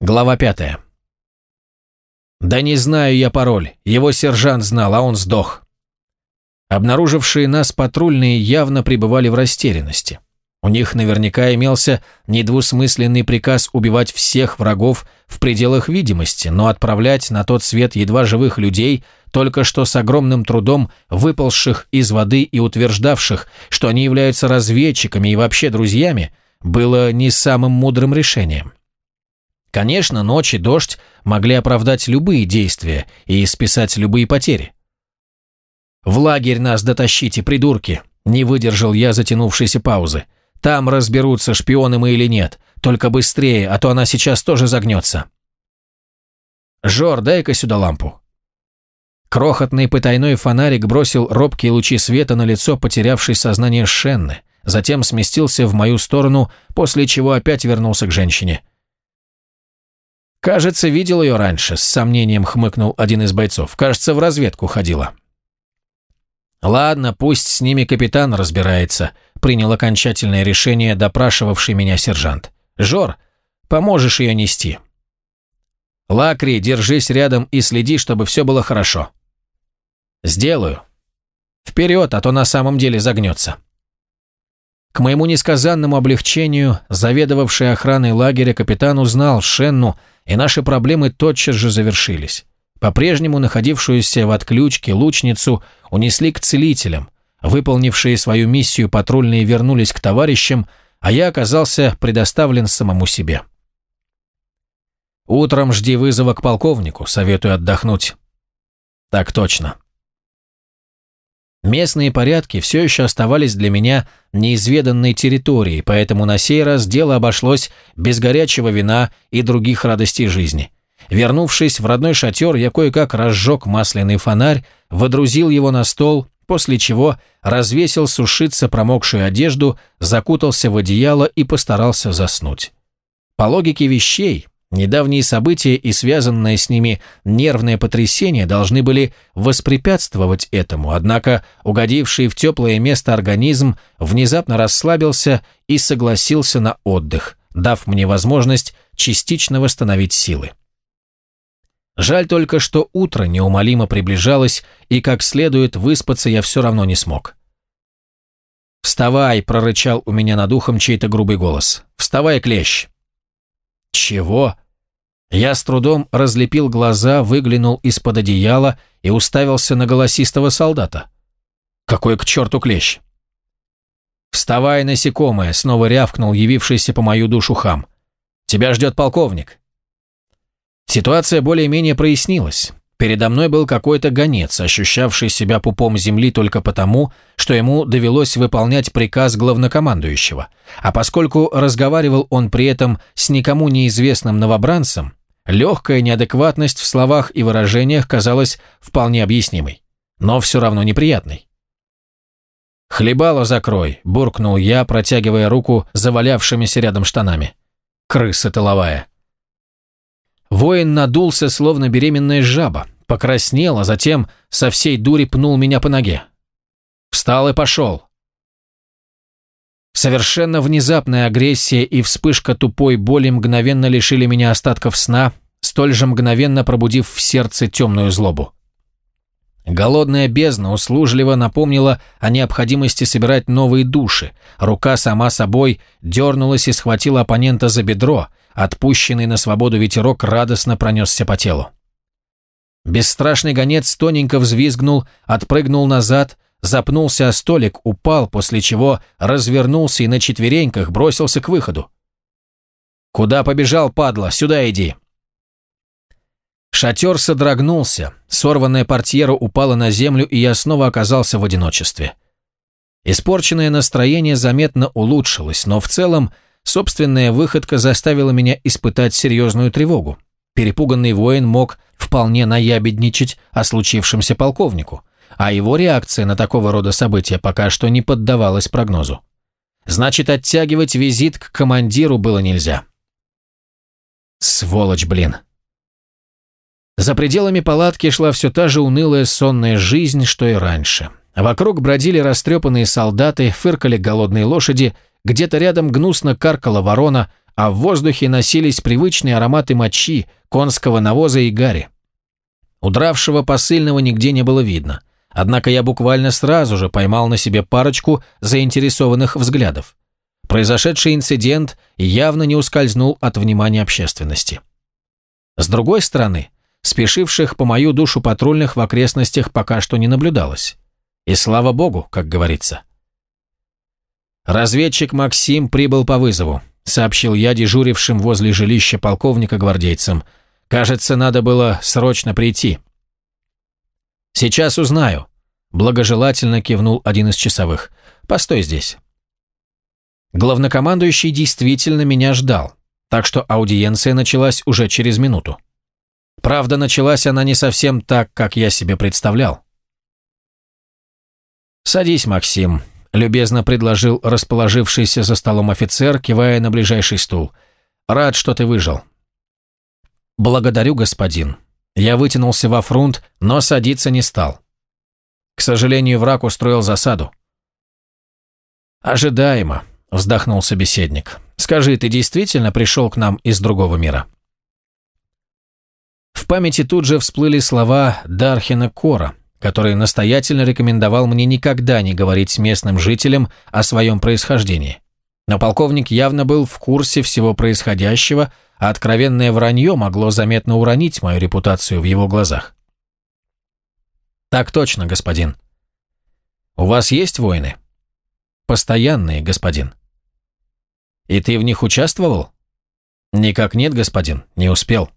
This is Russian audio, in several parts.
Глава пятая. Да не знаю я пароль. Его сержант знал, а он сдох. Обнаружившие нас патрульные явно пребывали в растерянности. У них наверняка имелся недвусмысленный приказ убивать всех врагов в пределах видимости, но отправлять на тот свет едва живых людей, только что с огромным трудом выползших из воды и утверждавших, что они являются разведчиками и вообще друзьями, было не самым мудрым решением. Конечно, ночь и дождь могли оправдать любые действия и списать любые потери. «В лагерь нас дотащите, придурки!» Не выдержал я затянувшейся паузы. «Там разберутся, шпионы мы или нет. Только быстрее, а то она сейчас тоже загнется». «Жор, дай-ка сюда лампу». Крохотный потайной фонарик бросил робкие лучи света на лицо потерявшей сознание Шенны, затем сместился в мою сторону, после чего опять вернулся к женщине. «Кажется, видел ее раньше», — с сомнением хмыкнул один из бойцов. «Кажется, в разведку ходила». «Ладно, пусть с ними капитан разбирается», — принял окончательное решение допрашивавший меня сержант. «Жор, поможешь ее нести». «Лакри, держись рядом и следи, чтобы все было хорошо». «Сделаю». «Вперед, а то на самом деле загнется». К моему несказанному облегчению, заведовавший охраной лагеря капитан узнал Шенну, и наши проблемы тотчас же завершились. По-прежнему находившуюся в отключке лучницу унесли к целителям, выполнившие свою миссию патрульные вернулись к товарищам, а я оказался предоставлен самому себе. «Утром жди вызова к полковнику, советую отдохнуть». «Так точно». Местные порядки все еще оставались для меня неизведанной территорией, поэтому на сей раз дело обошлось без горячего вина и других радостей жизни. Вернувшись в родной шатер, я кое-как разжег масляный фонарь, водрузил его на стол, после чего развесил сушиться промокшую одежду, закутался в одеяло и постарался заснуть. По логике вещей, Недавние события и связанное с ними нервное потрясение должны были воспрепятствовать этому, однако угодивший в теплое место организм внезапно расслабился и согласился на отдых, дав мне возможность частично восстановить силы. Жаль только, что утро неумолимо приближалось, и как следует выспаться я все равно не смог. «Вставай!» – прорычал у меня над ухом чей-то грубый голос. «Вставай, клещ!» «Чего?» Я с трудом разлепил глаза, выглянул из-под одеяла и уставился на голосистого солдата. «Какой к черту клещ?» «Вставай, насекомое!» — снова рявкнул явившийся по мою душу хам. «Тебя ждет полковник». Ситуация более-менее прояснилась. Передо мной был какой-то гонец, ощущавший себя пупом земли только потому, что ему довелось выполнять приказ главнокомандующего. А поскольку разговаривал он при этом с никому неизвестным новобранцем, легкая неадекватность в словах и выражениях казалась вполне объяснимой, но все равно неприятной. «Хлебало закрой», – буркнул я, протягивая руку завалявшимися рядом штанами. «Крыса тыловая». Воин надулся, словно беременная жаба, покраснел, а затем со всей дури пнул меня по ноге. Встал и пошел. Совершенно внезапная агрессия и вспышка тупой боли мгновенно лишили меня остатков сна, столь же мгновенно пробудив в сердце темную злобу. Голодная бездна услужливо напомнила о необходимости собирать новые души. Рука сама собой дернулась и схватила оппонента за бедро, Отпущенный на свободу ветерок радостно пронесся по телу. Бесстрашный гонец тоненько взвизгнул, отпрыгнул назад, запнулся о столик, упал, после чего развернулся и на четвереньках бросился к выходу. «Куда побежал, падла? Сюда иди!» Шатер содрогнулся, сорванная портьера упала на землю, и я снова оказался в одиночестве. Испорченное настроение заметно улучшилось, но в целом Собственная выходка заставила меня испытать серьезную тревогу. Перепуганный воин мог вполне наябедничать о случившемся полковнику, а его реакция на такого рода события пока что не поддавалась прогнозу. Значит, оттягивать визит к командиру было нельзя. Сволочь, блин. За пределами палатки шла все та же унылая сонная жизнь, что и раньше. Вокруг бродили растрепанные солдаты, фыркали голодные лошади – где-то рядом гнусно каркала ворона, а в воздухе носились привычные ароматы мочи, конского навоза и гари. Удравшего посыльного нигде не было видно, однако я буквально сразу же поймал на себе парочку заинтересованных взглядов. Произошедший инцидент явно не ускользнул от внимания общественности. С другой стороны, спешивших по мою душу патрульных в окрестностях пока что не наблюдалось. И слава богу, как говорится. «Разведчик Максим прибыл по вызову», — сообщил я дежурившим возле жилища полковника гвардейцам. «Кажется, надо было срочно прийти». «Сейчас узнаю», — благожелательно кивнул один из часовых. «Постой здесь». Главнокомандующий действительно меня ждал, так что аудиенция началась уже через минуту. Правда, началась она не совсем так, как я себе представлял. «Садись, Максим», — любезно предложил расположившийся за столом офицер, кивая на ближайший стул. «Рад, что ты выжил». «Благодарю, господин». Я вытянулся во фрунт, но садиться не стал. К сожалению, враг устроил засаду. «Ожидаемо», — вздохнул собеседник. «Скажи, ты действительно пришел к нам из другого мира?» В памяти тут же всплыли слова Дархина Кора, который настоятельно рекомендовал мне никогда не говорить с местным жителям о своем происхождении. Но полковник явно был в курсе всего происходящего, а откровенное вранье могло заметно уронить мою репутацию в его глазах. «Так точно, господин». «У вас есть войны?» «Постоянные, господин». «И ты в них участвовал?» «Никак нет, господин, не успел».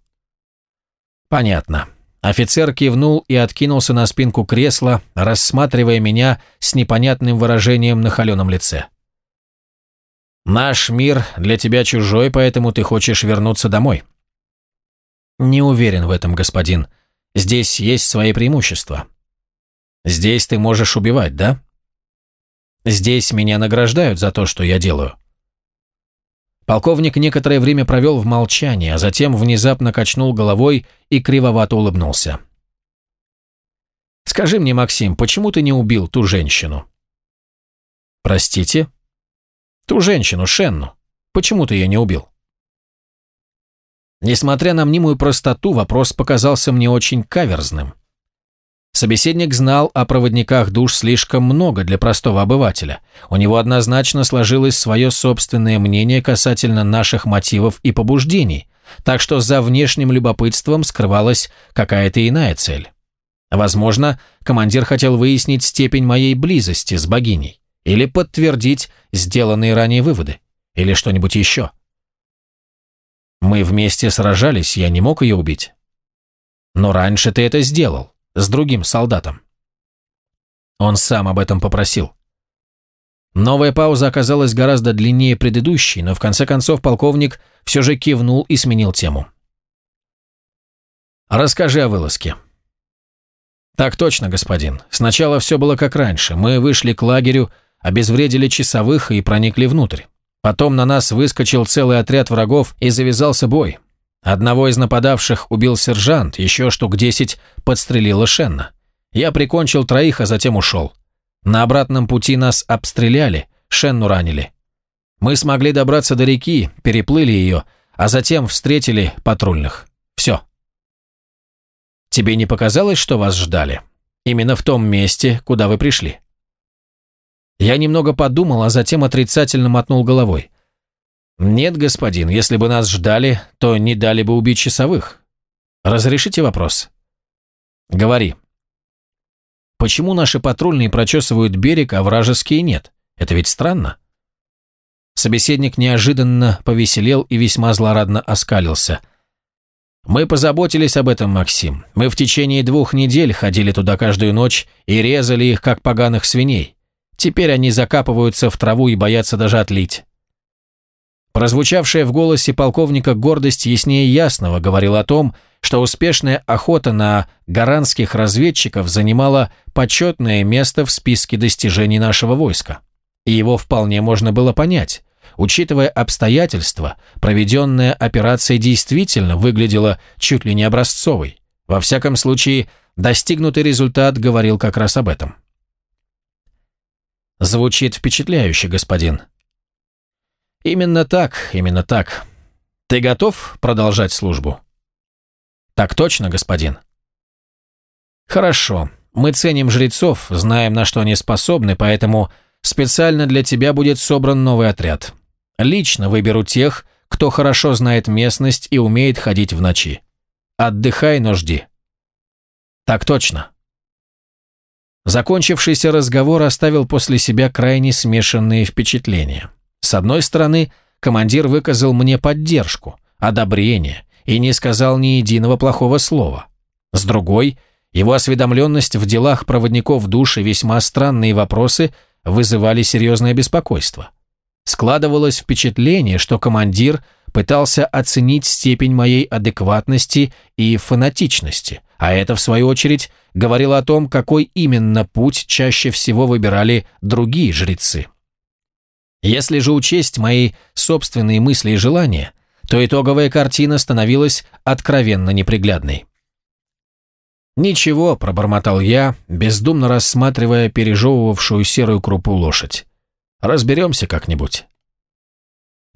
«Понятно». Офицер кивнул и откинулся на спинку кресла, рассматривая меня с непонятным выражением на холеном лице. «Наш мир для тебя чужой, поэтому ты хочешь вернуться домой». «Не уверен в этом, господин. Здесь есть свои преимущества». «Здесь ты можешь убивать, да?» «Здесь меня награждают за то, что я делаю». Полковник некоторое время провел в молчании, а затем внезапно качнул головой и кривовато улыбнулся. «Скажи мне, Максим, почему ты не убил ту женщину?» «Простите?» «Ту женщину, Шенну. Почему ты ее не убил?» Несмотря на мнимую простоту, вопрос показался мне очень каверзным. Собеседник знал о проводниках душ слишком много для простого обывателя. У него однозначно сложилось свое собственное мнение касательно наших мотивов и побуждений, так что за внешним любопытством скрывалась какая-то иная цель. Возможно, командир хотел выяснить степень моей близости с богиней, или подтвердить сделанные ранее выводы, или что-нибудь еще. Мы вместе сражались, я не мог ее убить. Но раньше ты это сделал с другим солдатом. Он сам об этом попросил. Новая пауза оказалась гораздо длиннее предыдущей, но в конце концов полковник все же кивнул и сменил тему. «Расскажи о вылазке». «Так точно, господин. Сначала все было как раньше. Мы вышли к лагерю, обезвредили часовых и проникли внутрь. Потом на нас выскочил целый отряд врагов и завязался бой. Одного из нападавших убил сержант, еще штук десять подстрелила Шенна. Я прикончил троих, а затем ушел. На обратном пути нас обстреляли, Шенну ранили. Мы смогли добраться до реки, переплыли ее, а затем встретили патрульных. Все. Тебе не показалось, что вас ждали? Именно в том месте, куда вы пришли? Я немного подумал, а затем отрицательно мотнул головой. «Нет, господин, если бы нас ждали, то не дали бы убить часовых. Разрешите вопрос?» «Говори». «Почему наши патрульные прочесывают берег, а вражеские нет? Это ведь странно». Собеседник неожиданно повеселел и весьма злорадно оскалился. «Мы позаботились об этом, Максим. Мы в течение двух недель ходили туда каждую ночь и резали их, как поганых свиней. Теперь они закапываются в траву и боятся даже отлить. Прозвучавшая в голосе полковника гордость яснее ясного говорила о том, что успешная охота на гаранских разведчиков занимала почетное место в списке достижений нашего войска. И его вполне можно было понять. Учитывая обстоятельства, проведенная операция действительно выглядела чуть ли не образцовой. Во всяком случае, достигнутый результат говорил как раз об этом. Звучит впечатляюще, господин. Именно так, именно так. Ты готов продолжать службу? Так точно, господин. Хорошо. Мы ценим жрецов, знаем, на что они способны, поэтому специально для тебя будет собран новый отряд. Лично выберу тех, кто хорошо знает местность и умеет ходить в ночи. Отдыхай, но жди. Так точно. Закончившийся разговор оставил после себя крайне смешанные впечатления. С одной стороны, командир выказал мне поддержку, одобрение и не сказал ни единого плохого слова. С другой, его осведомленность в делах проводников души весьма странные вопросы вызывали серьезное беспокойство. Складывалось впечатление, что командир пытался оценить степень моей адекватности и фанатичности, а это, в свою очередь, говорило о том, какой именно путь чаще всего выбирали другие жрецы. Если же учесть мои собственные мысли и желания, то итоговая картина становилась откровенно неприглядной. «Ничего», — пробормотал я, бездумно рассматривая пережевывавшую серую крупу лошадь. «Разберемся как-нибудь».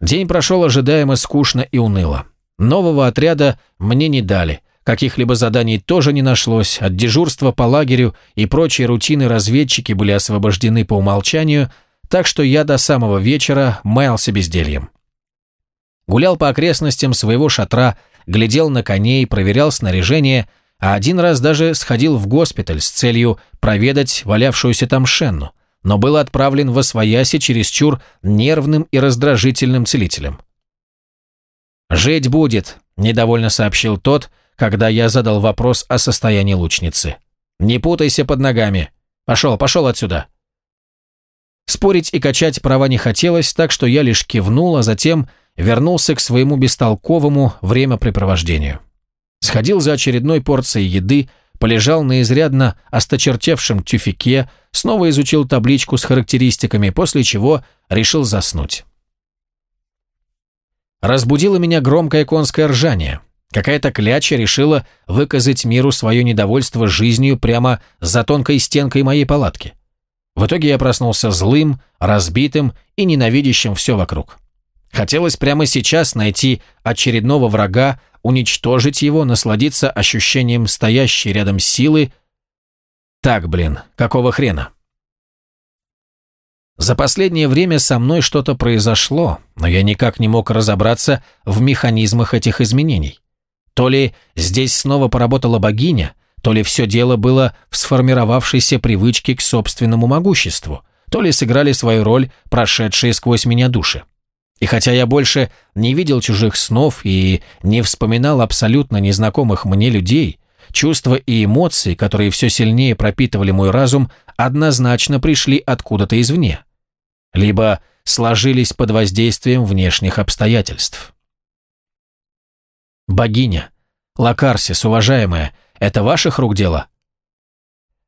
День прошел ожидаемо скучно и уныло. Нового отряда мне не дали, каких-либо заданий тоже не нашлось, от дежурства по лагерю и прочей рутины разведчики были освобождены по умолчанию, так что я до самого вечера маялся бездельем. Гулял по окрестностям своего шатра, глядел на коней, проверял снаряжение — а один раз даже сходил в госпиталь с целью проведать валявшуюся там Шенну, но был отправлен во свояси чересчур нервным и раздражительным целителем. «Жить будет», – недовольно сообщил тот, когда я задал вопрос о состоянии лучницы. «Не путайся под ногами. Пошел, пошел отсюда». Спорить и качать права не хотелось, так что я лишь кивнул, а затем вернулся к своему бестолковому времяпрепровождению сходил за очередной порцией еды, полежал на изрядно осточертевшем тюфике, снова изучил табличку с характеристиками, после чего решил заснуть. Разбудило меня громкое конское ржание. Какая-то кляча решила выказать миру свое недовольство жизнью прямо за тонкой стенкой моей палатки. В итоге я проснулся злым, разбитым и ненавидящим все вокруг. Хотелось прямо сейчас найти очередного врага, уничтожить его, насладиться ощущением стоящей рядом силы. Так, блин, какого хрена? За последнее время со мной что-то произошло, но я никак не мог разобраться в механизмах этих изменений. То ли здесь снова поработала богиня, то ли все дело было в сформировавшейся привычке к собственному могуществу, то ли сыграли свою роль прошедшие сквозь меня души. И хотя я больше не видел чужих снов и не вспоминал абсолютно незнакомых мне людей, чувства и эмоции, которые все сильнее пропитывали мой разум, однозначно пришли откуда-то извне. Либо сложились под воздействием внешних обстоятельств. «Богиня, Лакарсис, уважаемая, это ваших рук дело?»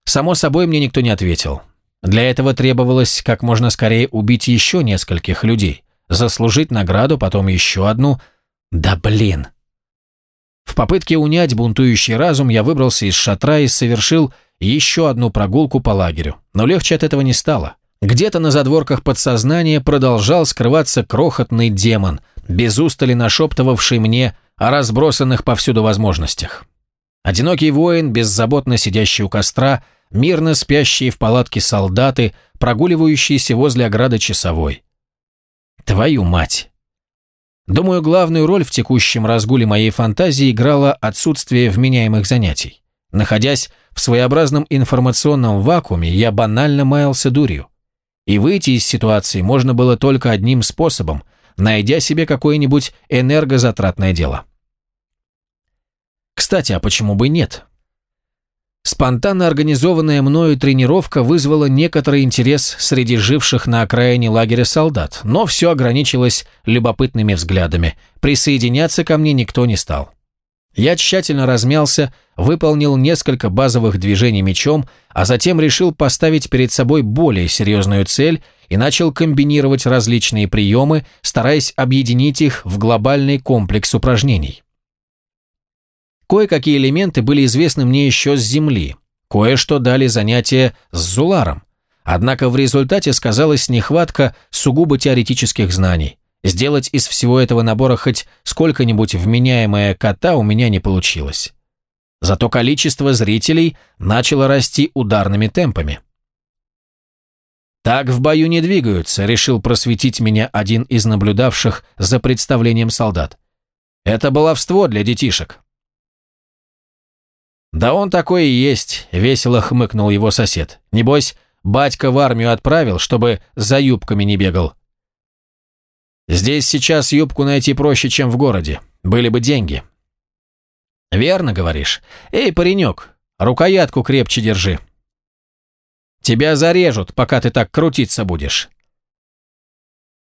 Само собой, мне никто не ответил. Для этого требовалось как можно скорее убить еще нескольких людей заслужить награду, потом еще одну. Да блин. В попытке унять бунтующий разум я выбрался из шатра и совершил еще одну прогулку по лагерю. Но легче от этого не стало. Где-то на задворках подсознания продолжал скрываться крохотный демон, без устали нашептывавший мне о разбросанных повсюду возможностях. Одинокий воин, беззаботно сидящий у костра, мирно спящие в палатке солдаты, прогуливающиеся возле ограды часовой. Твою мать! Думаю, главную роль в текущем разгуле моей фантазии играло отсутствие вменяемых занятий. Находясь в своеобразном информационном вакууме, я банально маялся дурью. И выйти из ситуации можно было только одним способом, найдя себе какое-нибудь энергозатратное дело. Кстати, а почему бы нет? Спонтанно организованная мною тренировка вызвала некоторый интерес среди живших на окраине лагеря солдат, но все ограничилось любопытными взглядами. Присоединяться ко мне никто не стал. Я тщательно размялся, выполнил несколько базовых движений мечом, а затем решил поставить перед собой более серьезную цель и начал комбинировать различные приемы, стараясь объединить их в глобальный комплекс упражнений. Кое-какие элементы были известны мне еще с Земли, кое-что дали занятия с Зуларом. Однако в результате сказалась нехватка сугубо теоретических знаний. Сделать из всего этого набора хоть сколько-нибудь вменяемое кота у меня не получилось. Зато количество зрителей начало расти ударными темпами. «Так в бою не двигаются», — решил просветить меня один из наблюдавших за представлением солдат. «Это баловство для детишек». «Да он такой и есть», — весело хмыкнул его сосед. «Небось, батька в армию отправил, чтобы за юбками не бегал». «Здесь сейчас юбку найти проще, чем в городе. Были бы деньги». «Верно говоришь. Эй, паренек, рукоятку крепче держи». «Тебя зарежут, пока ты так крутиться будешь».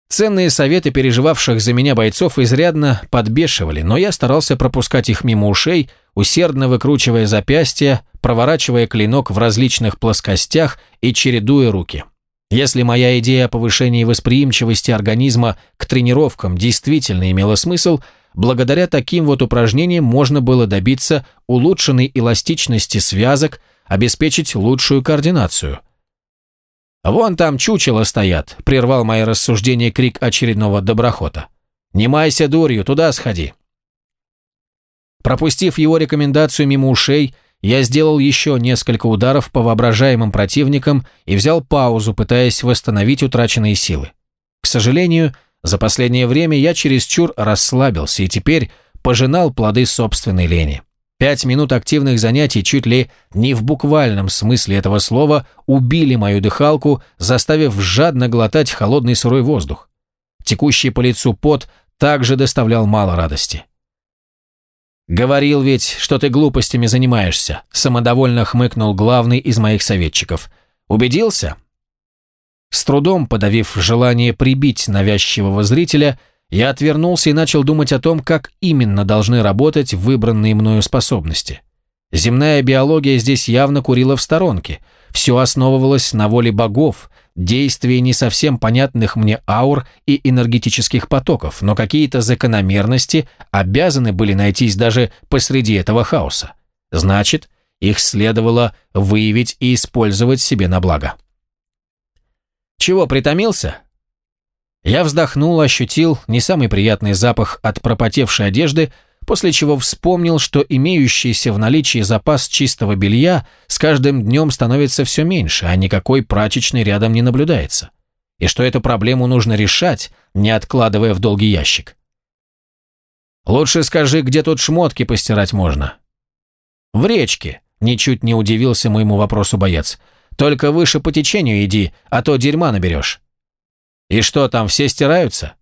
Ценные советы переживавших за меня бойцов изрядно подбешивали, но я старался пропускать их мимо ушей, усердно выкручивая запястья, проворачивая клинок в различных плоскостях и чередуя руки. Если моя идея о повышении восприимчивости организма к тренировкам действительно имела смысл, благодаря таким вот упражнениям можно было добиться улучшенной эластичности связок, обеспечить лучшую координацию. «Вон там чучело стоят», — прервал мои рассуждения крик очередного доброхота. «Не майся дурью, туда сходи». Пропустив его рекомендацию мимо ушей, я сделал еще несколько ударов по воображаемым противникам и взял паузу, пытаясь восстановить утраченные силы. К сожалению, за последнее время я чересчур расслабился и теперь пожинал плоды собственной лени. Пять минут активных занятий чуть ли не в буквальном смысле этого слова убили мою дыхалку, заставив жадно глотать холодный сырой воздух. Текущий по лицу пот также доставлял мало радости. «Говорил ведь, что ты глупостями занимаешься», – самодовольно хмыкнул главный из моих советчиков. «Убедился?» С трудом подавив желание прибить навязчивого зрителя – я отвернулся и начал думать о том, как именно должны работать выбранные мною способности. Земная биология здесь явно курила в сторонке. Все основывалось на воле богов, действии не совсем понятных мне аур и энергетических потоков, но какие-то закономерности обязаны были найтись даже посреди этого хаоса. Значит, их следовало выявить и использовать себе на благо. «Чего, притомился?» Я вздохнул, ощутил не самый приятный запах от пропотевшей одежды, после чего вспомнил, что имеющийся в наличии запас чистого белья с каждым днем становится все меньше, а никакой прачечной рядом не наблюдается. И что эту проблему нужно решать, не откладывая в долгий ящик. «Лучше скажи, где тут шмотки постирать можно?» «В речке», — ничуть не удивился моему вопросу боец. «Только выше по течению иди, а то дерьма наберешь». И что, там все стираются?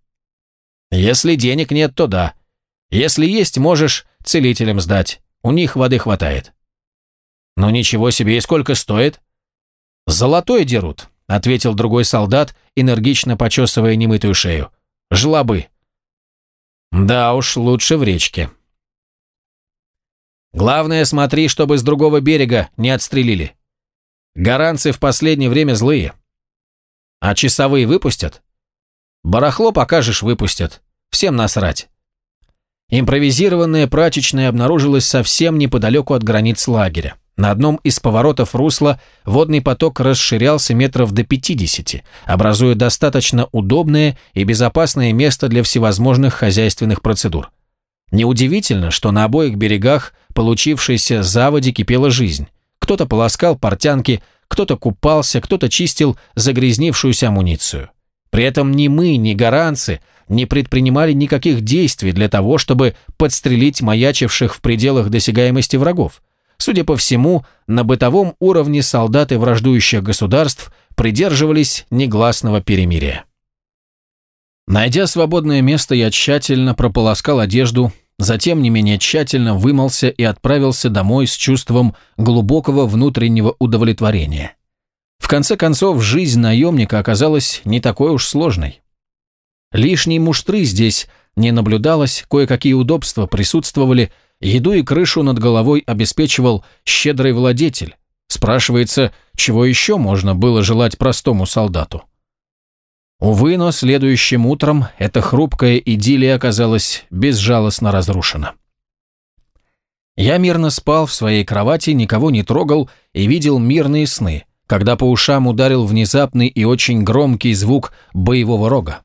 Если денег нет, то да. Если есть, можешь целителям сдать. У них воды хватает. Ну ничего себе, и сколько стоит? Золотой дерут, ответил другой солдат, энергично почесывая немытую шею. Жлобы. Да уж, лучше в речке. Главное, смотри, чтобы с другого берега не отстрелили. Гаранцы в последнее время злые. А часовые выпустят? Барахло покажешь, выпустят. Всем насрать. Импровизированная прачечная обнаружилась совсем неподалеку от границ лагеря. На одном из поворотов русла водный поток расширялся метров до 50, образуя достаточно удобное и безопасное место для всевозможных хозяйственных процедур. Неудивительно, что на обоих берегах получившейся заводе кипела жизнь. Кто-то полоскал портянки, кто-то купался, кто-то чистил загрязнившуюся амуницию. При этом ни мы, ни гаранцы не предпринимали никаких действий для того, чтобы подстрелить маячивших в пределах досягаемости врагов. Судя по всему, на бытовом уровне солдаты враждующих государств придерживались негласного перемирия. Найдя свободное место, я тщательно прополоскал одежду, затем не менее тщательно вымылся и отправился домой с чувством глубокого внутреннего удовлетворения. В конце концов, жизнь наемника оказалась не такой уж сложной. Лишней муштры здесь не наблюдалось, кое-какие удобства присутствовали, еду и крышу над головой обеспечивал щедрый владетель. Спрашивается, чего еще можно было желать простому солдату? Увы, но следующим утром эта хрупкая идиллия оказалась безжалостно разрушена. Я мирно спал в своей кровати, никого не трогал и видел мирные сны, когда по ушам ударил внезапный и очень громкий звук боевого рога.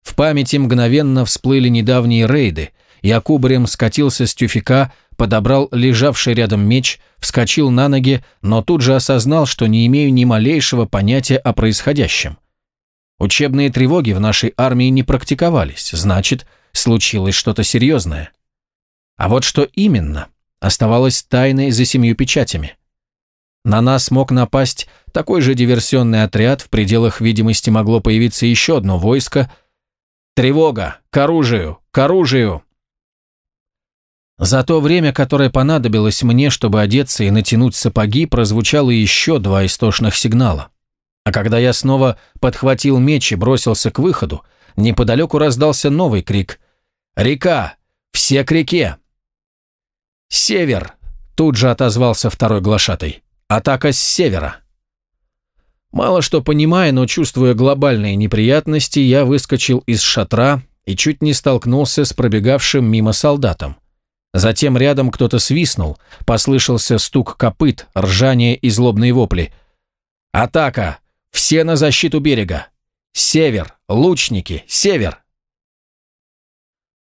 В памяти мгновенно всплыли недавние рейды. Я кубарем скатился с тюфика, подобрал лежавший рядом меч, вскочил на ноги, но тут же осознал, что не имею ни малейшего понятия о происходящем. Учебные тревоги в нашей армии не практиковались, значит, случилось что-то серьезное. А вот что именно, оставалось тайной за семью печатями. На нас мог напасть такой же диверсионный отряд, в пределах видимости могло появиться еще одно войско. «Тревога! К оружию! К оружию!» За то время, которое понадобилось мне, чтобы одеться и натянуть сапоги, прозвучало еще два истошных сигнала. А когда я снова подхватил меч и бросился к выходу, неподалеку раздался новый крик. «Река! Все к реке!» «Север!» – тут же отозвался второй глашатый. «Атака с севера!» Мало что понимая, но чувствуя глобальные неприятности, я выскочил из шатра и чуть не столкнулся с пробегавшим мимо солдатом. Затем рядом кто-то свистнул, послышался стук копыт, ржание и злобные вопли. «Атака! Все на защиту берега! Север! Лучники! Север!»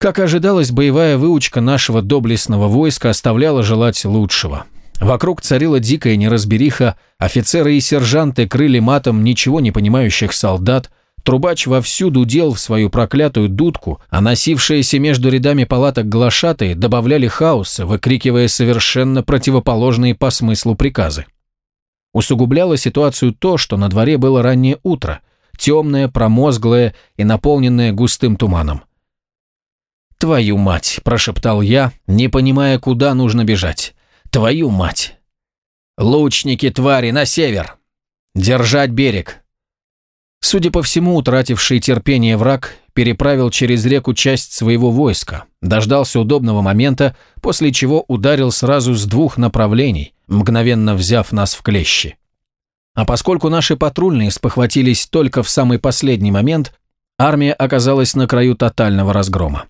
Как ожидалось, боевая выучка нашего доблестного войска оставляла желать лучшего. Вокруг царила дикая неразбериха, офицеры и сержанты крыли матом ничего не понимающих солдат, Трубач вовсю дудел в свою проклятую дудку, а носившиеся между рядами палаток глашатые добавляли хаоса, выкрикивая совершенно противоположные по смыслу приказы. Усугубляло ситуацию то, что на дворе было раннее утро, темное, промозглое и наполненное густым туманом. «Твою мать!» – прошептал я, не понимая, куда нужно бежать. «Твою мать!» «Лучники, твари, на север! Держать берег! Судя по всему, утративший терпение враг переправил через реку часть своего войска, дождался удобного момента, после чего ударил сразу с двух направлений, мгновенно взяв нас в клещи. А поскольку наши патрульные спохватились только в самый последний момент, армия оказалась на краю тотального разгрома.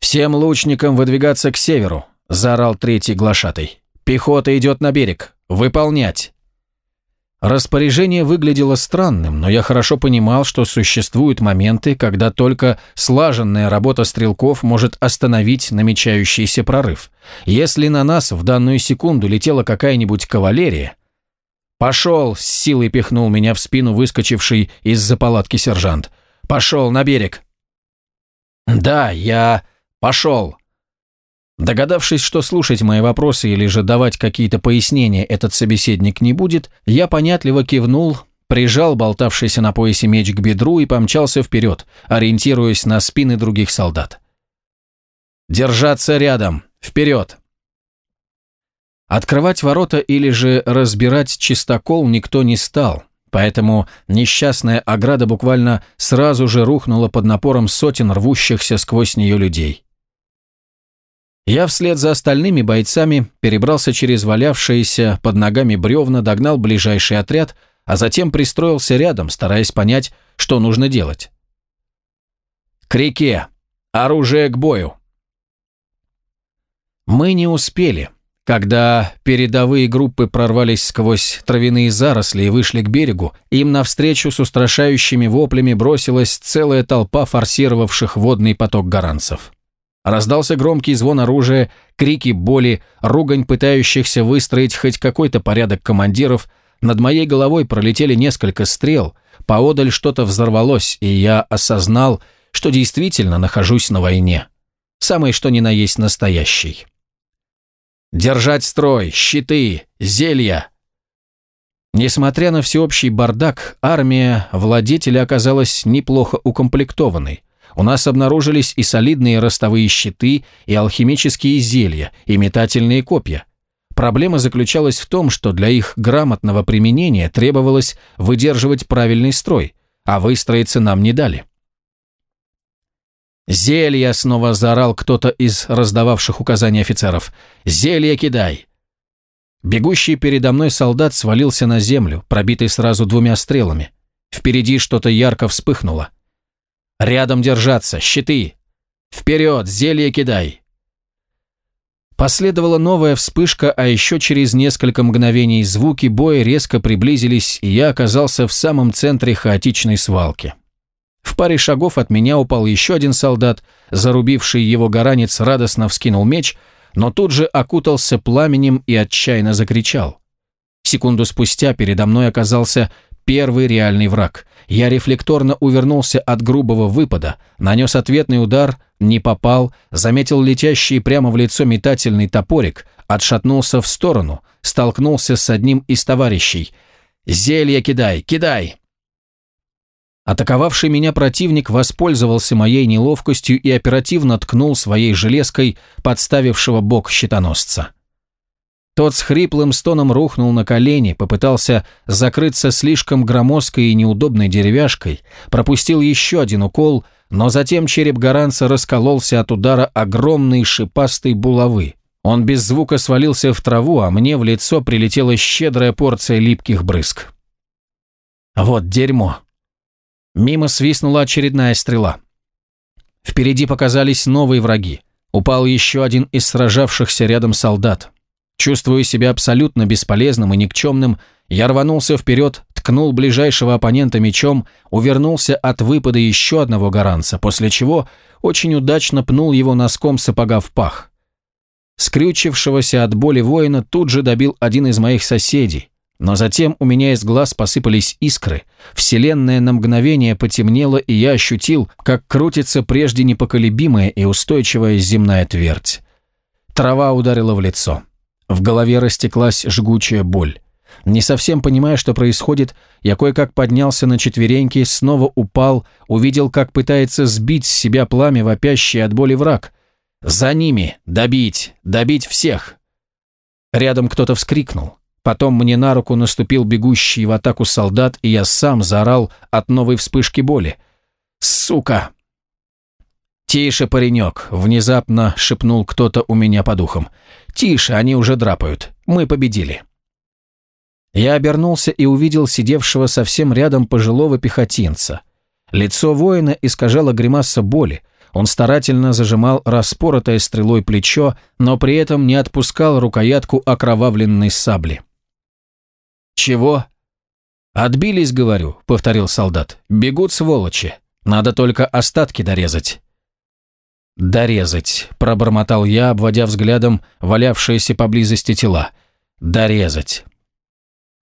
«Всем лучникам выдвигаться к северу», – заорал третий глашатый. «Пехота идет на берег. Выполнять!» Распоряжение выглядело странным, но я хорошо понимал, что существуют моменты, когда только слаженная работа стрелков может остановить намечающийся прорыв. Если на нас в данную секунду летела какая-нибудь кавалерия... «Пошел!» – с силой пихнул меня в спину выскочивший из-за палатки сержант. «Пошел на берег!» «Да, я... пошел!» Догадавшись, что слушать мои вопросы или же давать какие-то пояснения этот собеседник не будет, я понятливо кивнул, прижал болтавшийся на поясе меч к бедру и помчался вперед, ориентируясь на спины других солдат. «Держаться рядом! Вперед!» Открывать ворота или же разбирать чистокол никто не стал, поэтому несчастная ограда буквально сразу же рухнула под напором сотен рвущихся сквозь нее людей. Я вслед за остальными бойцами перебрался через валявшиеся под ногами бревна, догнал ближайший отряд, а затем пристроился рядом, стараясь понять, что нужно делать. «К реке! Оружие к бою!» Мы не успели. Когда передовые группы прорвались сквозь травяные заросли и вышли к берегу, им навстречу с устрашающими воплями бросилась целая толпа форсировавших водный поток гаранцев. Раздался громкий звон оружия, крики боли, ругань пытающихся выстроить хоть какой-то порядок командиров. Над моей головой пролетели несколько стрел, поодаль что-то взорвалось, и я осознал, что действительно нахожусь на войне. Самый что ни на есть настоящий. Держать строй, щиты, зелья. Несмотря на всеобщий бардак, армия владетеля оказалась неплохо укомплектованной. У нас обнаружились и солидные ростовые щиты, и алхимические зелья, и метательные копья. Проблема заключалась в том, что для их грамотного применения требовалось выдерживать правильный строй, а выстроиться нам не дали. «Зелья!» — снова заорал кто-то из раздававших указания офицеров. «Зелья кидай!» Бегущий передо мной солдат свалился на землю, пробитый сразу двумя стрелами. Впереди что-то ярко вспыхнуло. Рядом держаться, щиты! Вперед, зелье кидай!» Последовала новая вспышка, а еще через несколько мгновений звуки боя резко приблизились, и я оказался в самом центре хаотичной свалки. В паре шагов от меня упал еще один солдат, зарубивший его горанец радостно вскинул меч, но тут же окутался пламенем и отчаянно закричал. Секунду спустя передо мной оказался первый реальный враг. Я рефлекторно увернулся от грубого выпада, нанес ответный удар, не попал, заметил летящий прямо в лицо метательный топорик, отшатнулся в сторону, столкнулся с одним из товарищей. «Зелье кидай, кидай!» Атаковавший меня противник воспользовался моей неловкостью и оперативно ткнул своей железкой подставившего бок щитоносца. Тот с хриплым стоном рухнул на колени, попытался закрыться слишком громоздкой и неудобной деревяшкой, пропустил еще один укол, но затем череп Гаранца раскололся от удара огромной шипастой булавы. Он без звука свалился в траву, а мне в лицо прилетела щедрая порция липких брызг. Вот дерьмо. Мимо свистнула очередная стрела. Впереди показались новые враги. Упал еще один из сражавшихся рядом солдат. Чувствуя себя абсолютно бесполезным и никчемным, я рванулся вперед, ткнул ближайшего оппонента мечом, увернулся от выпада еще одного гаранца, после чего очень удачно пнул его носком сапога в пах. Скрючившегося от боли воина тут же добил один из моих соседей, но затем у меня из глаз посыпались искры, вселенная на мгновение потемнела, и я ощутил, как крутится прежде непоколебимая и устойчивая земная твердь. Трава ударила в лицо. В голове растеклась жгучая боль. Не совсем понимая, что происходит, я кое-как поднялся на четвереньки, снова упал, увидел, как пытается сбить с себя пламя вопящий от боли враг. «За ними! Добить! Добить всех!» Рядом кто-то вскрикнул. Потом мне на руку наступил бегущий в атаку солдат, и я сам заорал от новой вспышки боли. «Сука!» «Тише, паренек!» – внезапно шепнул кто-то у меня по духам. «Тише, они уже драпают. Мы победили». Я обернулся и увидел сидевшего совсем рядом пожилого пехотинца. Лицо воина искажало гримаса боли. Он старательно зажимал распоротое стрелой плечо, но при этом не отпускал рукоятку окровавленной сабли. «Чего?» «Отбились, говорю», — повторил солдат. «Бегут сволочи. Надо только остатки дорезать». «Дорезать», – пробормотал я, обводя взглядом валявшиеся поблизости тела. «Дорезать».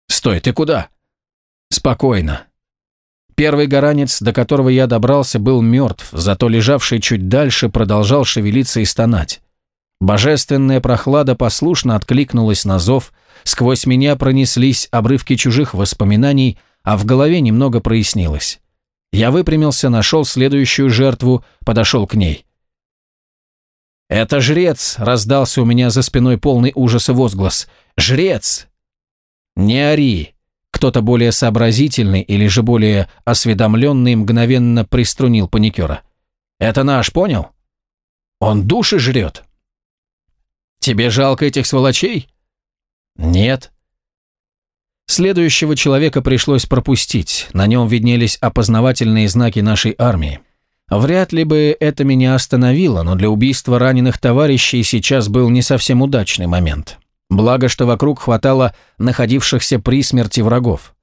«Стой, ты куда?» «Спокойно». Первый горанец, до которого я добрался, был мертв, зато лежавший чуть дальше продолжал шевелиться и стонать. Божественная прохлада послушно откликнулась на зов, сквозь меня пронеслись обрывки чужих воспоминаний, а в голове немного прояснилось. Я выпрямился, нашел следующую жертву, подошел к ней. «Это жрец!» – раздался у меня за спиной полный ужаса возглас. «Жрец!» «Не ори!» Кто-то более сообразительный или же более осведомленный мгновенно приструнил паникера. «Это наш, понял? Он души жрет!» «Тебе жалко этих сволочей?» «Нет». Следующего человека пришлось пропустить. На нем виднелись опознавательные знаки нашей армии. Вряд ли бы это меня остановило, но для убийства раненых товарищей сейчас был не совсем удачный момент. Благо, что вокруг хватало находившихся при смерти врагов.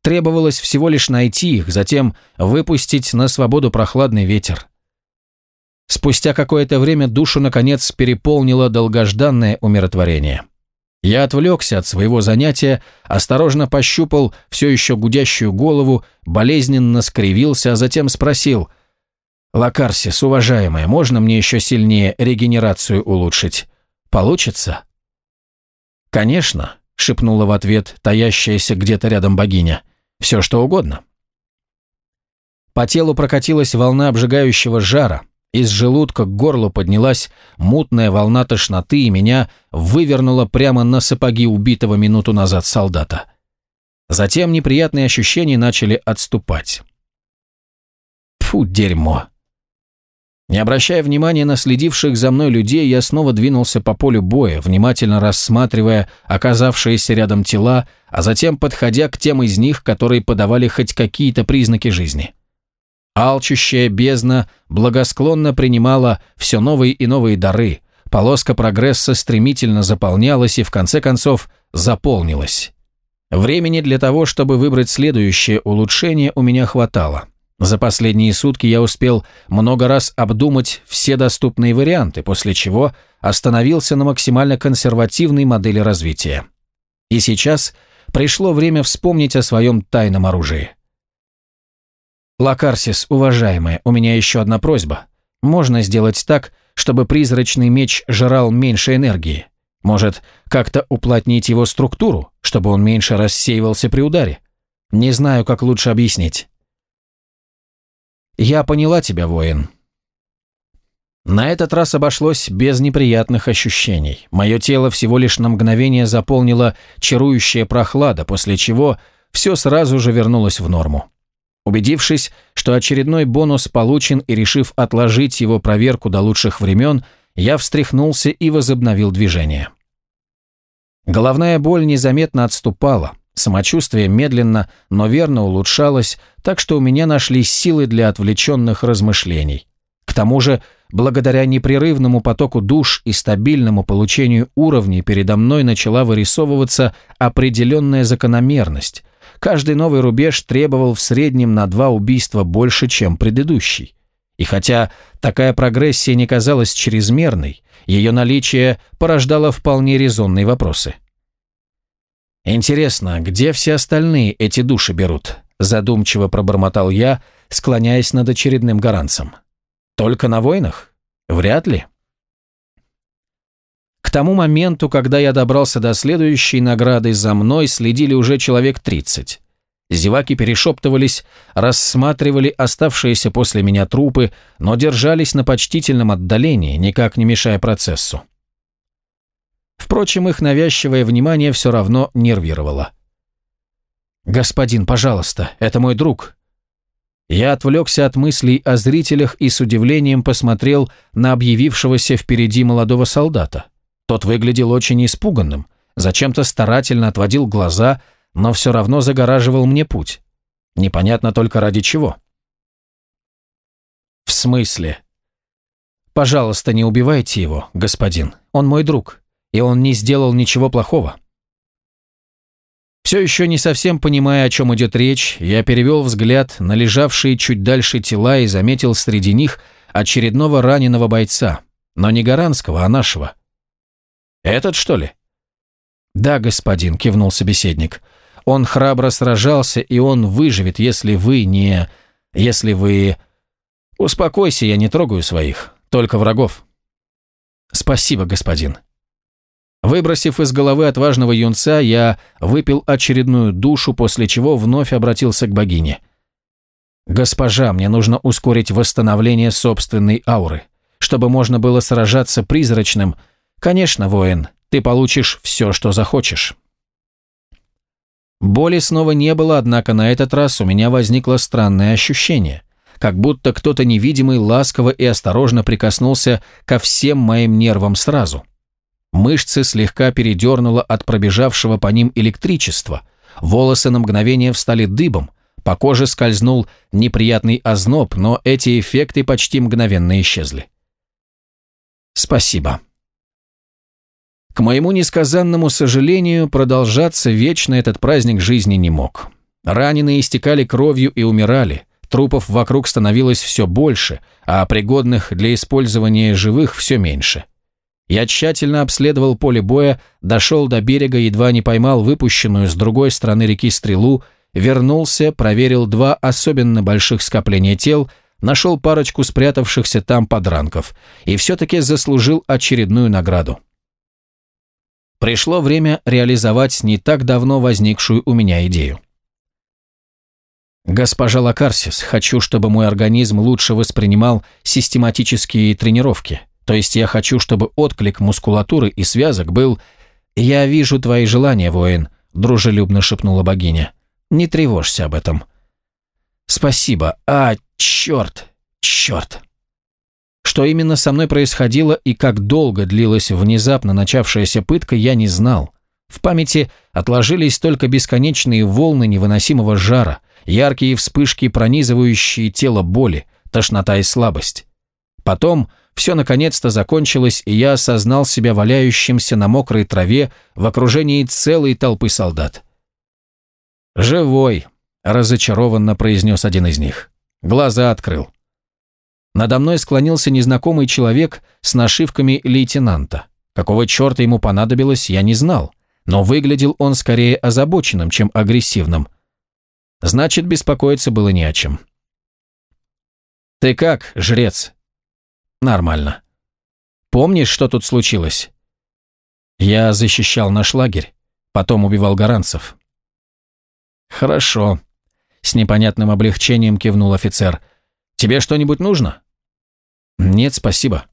Требовалось всего лишь найти их, затем выпустить на свободу прохладный ветер. Спустя какое-то время душу, наконец, переполнило долгожданное умиротворение. Я отвлекся от своего занятия, осторожно пощупал все еще гудящую голову, болезненно скривился, а затем спросил – «Лакарсис, уважаемая, можно мне еще сильнее регенерацию улучшить? Получится?» «Конечно», — шепнула в ответ таящаяся где-то рядом богиня. «Все что угодно». По телу прокатилась волна обжигающего жара, из желудка к горлу поднялась мутная волна тошноты, и меня вывернула прямо на сапоги убитого минуту назад солдата. Затем неприятные ощущения начали отступать. Фу, дерьмо. Не обращая внимания на следивших за мной людей, я снова двинулся по полю боя, внимательно рассматривая оказавшиеся рядом тела, а затем подходя к тем из них, которые подавали хоть какие-то признаки жизни. Алчущая бездна благосклонно принимала все новые и новые дары, полоска прогресса стремительно заполнялась и в конце концов заполнилась. Времени для того, чтобы выбрать следующее улучшение, у меня хватало. За последние сутки я успел много раз обдумать все доступные варианты, после чего остановился на максимально консервативной модели развития. И сейчас пришло время вспомнить о своем тайном оружии. Лакарсис, уважаемая, у меня еще одна просьба. Можно сделать так, чтобы призрачный меч жрал меньше энергии? Может, как-то уплотнить его структуру, чтобы он меньше рассеивался при ударе? Не знаю, как лучше объяснить. Я поняла тебя, воин. На этот раз обошлось без неприятных ощущений. Мое тело всего лишь на мгновение заполнило чарующая прохлада, после чего все сразу же вернулось в норму. Убедившись, что очередной бонус получен и решив отложить его проверку до лучших времен, я встряхнулся и возобновил движение. Головная боль незаметно отступала, самочувствие медленно, но верно улучшалось, так что у меня нашлись силы для отвлеченных размышлений. К тому же, благодаря непрерывному потоку душ и стабильному получению уровней передо мной начала вырисовываться определенная закономерность – Каждый новый рубеж требовал в среднем на два убийства больше, чем предыдущий. И хотя такая прогрессия не казалась чрезмерной, ее наличие порождало вполне резонные вопросы. «Интересно, где все остальные эти души берут?» задумчиво пробормотал я, склоняясь над очередным гаранцем. «Только на войнах? Вряд ли». К тому моменту, когда я добрался до следующей награды, за мной следили уже человек 30. Зеваки перешептывались, рассматривали оставшиеся после меня трупы, но держались на почтительном отдалении, никак не мешая процессу. Впрочем, их навязчивое внимание все равно нервировало. «Господин, пожалуйста, это мой друг». Я отвлекся от мыслей о зрителях и с удивлением посмотрел на объявившегося впереди молодого солдата. Тот выглядел очень испуганным, зачем-то старательно отводил глаза, но все равно загораживал мне путь. Непонятно только ради чего. «В смысле?» «Пожалуйста, не убивайте его, господин. Он мой друг, и он не сделал ничего плохого». Все еще не совсем понимая, о чем идет речь, я перевел взгляд на лежавшие чуть дальше тела и заметил среди них очередного раненого бойца, но не Гаранского, а нашего. «Этот, что ли?» «Да, господин», — кивнул собеседник. «Он храбро сражался, и он выживет, если вы не... если вы...» «Успокойся, я не трогаю своих, только врагов». «Спасибо, господин». Выбросив из головы отважного юнца, я выпил очередную душу, после чего вновь обратился к богине. «Госпожа, мне нужно ускорить восстановление собственной ауры, чтобы можно было сражаться призрачным, «Конечно, воин, ты получишь все, что захочешь». Боли снова не было, однако на этот раз у меня возникло странное ощущение, как будто кто-то невидимый ласково и осторожно прикоснулся ко всем моим нервам сразу. Мышцы слегка передернуло от пробежавшего по ним электричества, волосы на мгновение встали дыбом, по коже скользнул неприятный озноб, но эти эффекты почти мгновенно исчезли. «Спасибо», к моему несказанному сожалению, продолжаться вечно этот праздник жизни не мог. Раненые истекали кровью и умирали, трупов вокруг становилось все больше, а пригодных для использования живых все меньше. Я тщательно обследовал поле боя, дошел до берега, едва не поймал выпущенную с другой стороны реки стрелу, вернулся, проверил два особенно больших скопления тел, нашел парочку спрятавшихся там подранков и все-таки заслужил очередную награду. Пришло время реализовать не так давно возникшую у меня идею. «Госпожа Лакарсис, хочу, чтобы мой организм лучше воспринимал систематические тренировки. То есть я хочу, чтобы отклик мускулатуры и связок был... Я вижу твои желания, воин», — дружелюбно шепнула богиня. «Не тревожься об этом». «Спасибо. А, черт, черт». Что именно со мной происходило и как долго длилась внезапно начавшаяся пытка, я не знал. В памяти отложились только бесконечные волны невыносимого жара, яркие вспышки, пронизывающие тело боли, тошнота и слабость. Потом все наконец-то закончилось, и я осознал себя валяющимся на мокрой траве в окружении целой толпы солдат. «Живой», – разочарованно произнес один из них. глаза открыл. Надо мной склонился незнакомый человек с нашивками лейтенанта. Какого черта ему понадобилось, я не знал, но выглядел он скорее озабоченным, чем агрессивным. Значит, беспокоиться было не о чем. «Ты как, жрец?» «Нормально. Помнишь, что тут случилось?» «Я защищал наш лагерь, потом убивал гаранцев». «Хорошо», — с непонятным облегчением кивнул офицер. «Тебе что-нибудь нужно?» «Нет, спасибо».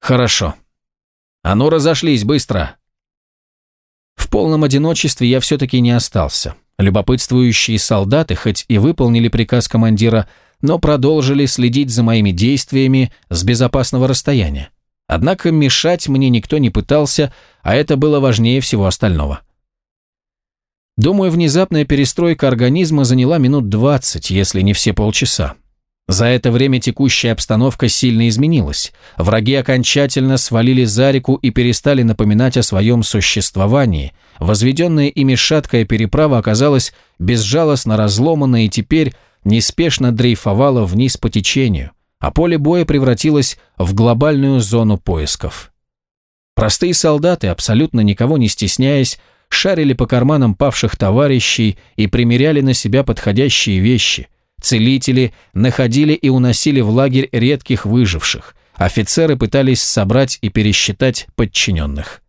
«Хорошо. А ну, разошлись быстро!» В полном одиночестве я все-таки не остался. Любопытствующие солдаты, хоть и выполнили приказ командира, но продолжили следить за моими действиями с безопасного расстояния. Однако мешать мне никто не пытался, а это было важнее всего остального. Думаю, внезапная перестройка организма заняла минут 20, если не все полчаса. За это время текущая обстановка сильно изменилась. Враги окончательно свалили за реку и перестали напоминать о своем существовании. Возведенная ими шаткая переправа оказалась безжалостно разломана и теперь неспешно дрейфовала вниз по течению, а поле боя превратилось в глобальную зону поисков. Простые солдаты, абсолютно никого не стесняясь, шарили по карманам павших товарищей и примеряли на себя подходящие вещи. Целители находили и уносили в лагерь редких выживших. Офицеры пытались собрать и пересчитать подчиненных.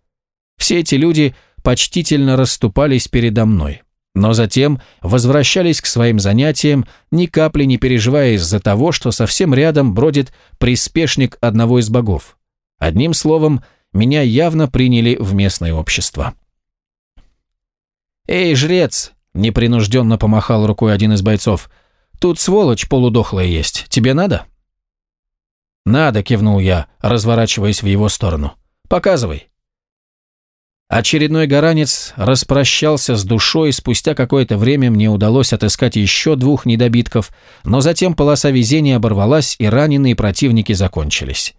Все эти люди почтительно расступались передо мной но затем возвращались к своим занятиям, ни капли не переживая из-за того, что совсем рядом бродит приспешник одного из богов. Одним словом, меня явно приняли в местное общество. «Эй, жрец!» – непринужденно помахал рукой один из бойцов. «Тут сволочь полудохлая есть. Тебе надо?» «Надо», – кивнул я, разворачиваясь в его сторону. «Показывай». Очередной гаранец распрощался с душой, и спустя какое-то время мне удалось отыскать еще двух недобитков, но затем полоса везения оборвалась, и раненые противники закончились.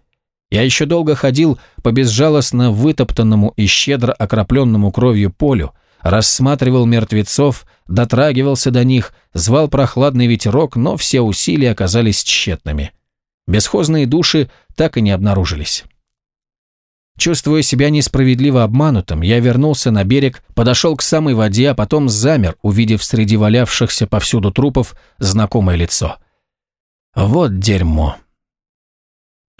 Я еще долго ходил по безжалостно вытоптанному и щедро окропленному кровью полю, рассматривал мертвецов, дотрагивался до них, звал прохладный ветерок, но все усилия оказались тщетными. Бесхозные души так и не обнаружились. Чувствуя себя несправедливо обманутым, я вернулся на берег, подошел к самой воде, а потом замер, увидев среди валявшихся повсюду трупов знакомое лицо. Вот дерьмо.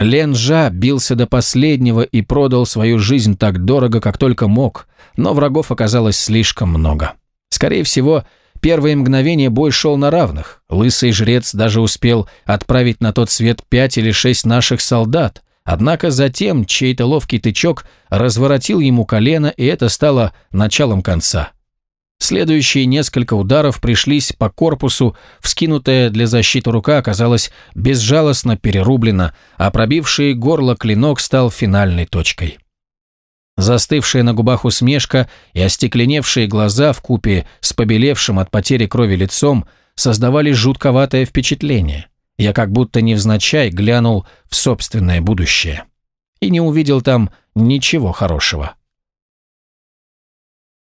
Лен Жа бился до последнего и продал свою жизнь так дорого, как только мог, но врагов оказалось слишком много. Скорее всего, первые мгновения бой шел на равных. Лысый жрец даже успел отправить на тот свет пять или шесть наших солдат, Однако затем чей-то ловкий тычок разворотил ему колено, и это стало началом конца. Следующие несколько ударов пришлись по корпусу, вскинутая для защиты рука оказалась безжалостно перерублена, а пробивший горло клинок стал финальной точкой. Застывшая на губах усмешка и остекленевшие глаза в купе с побелевшим от потери крови лицом создавали жутковатое впечатление. Я как будто невзначай глянул в собственное будущее и не увидел там ничего хорошего.